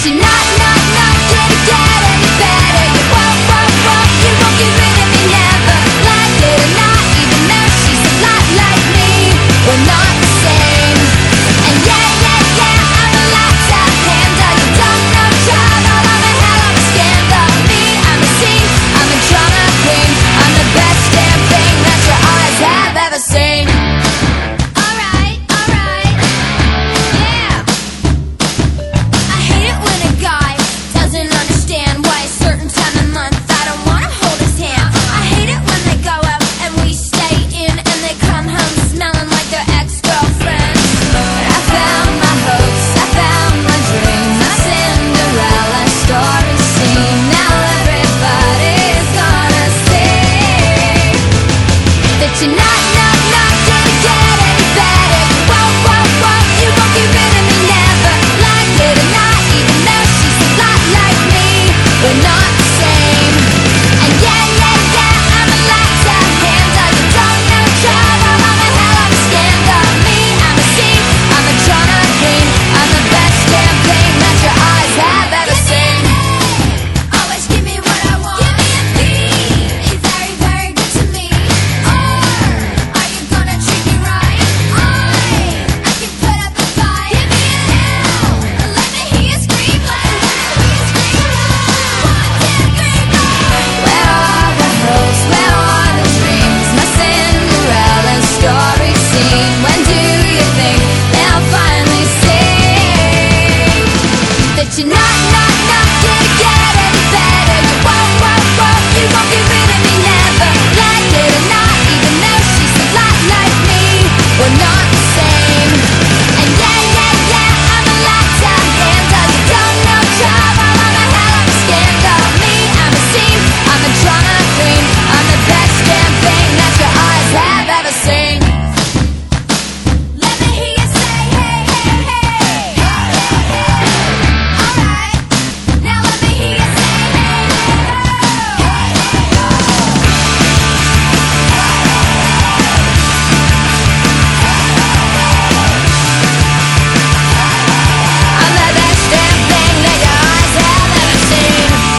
tonight, night, knock. I know. Again. it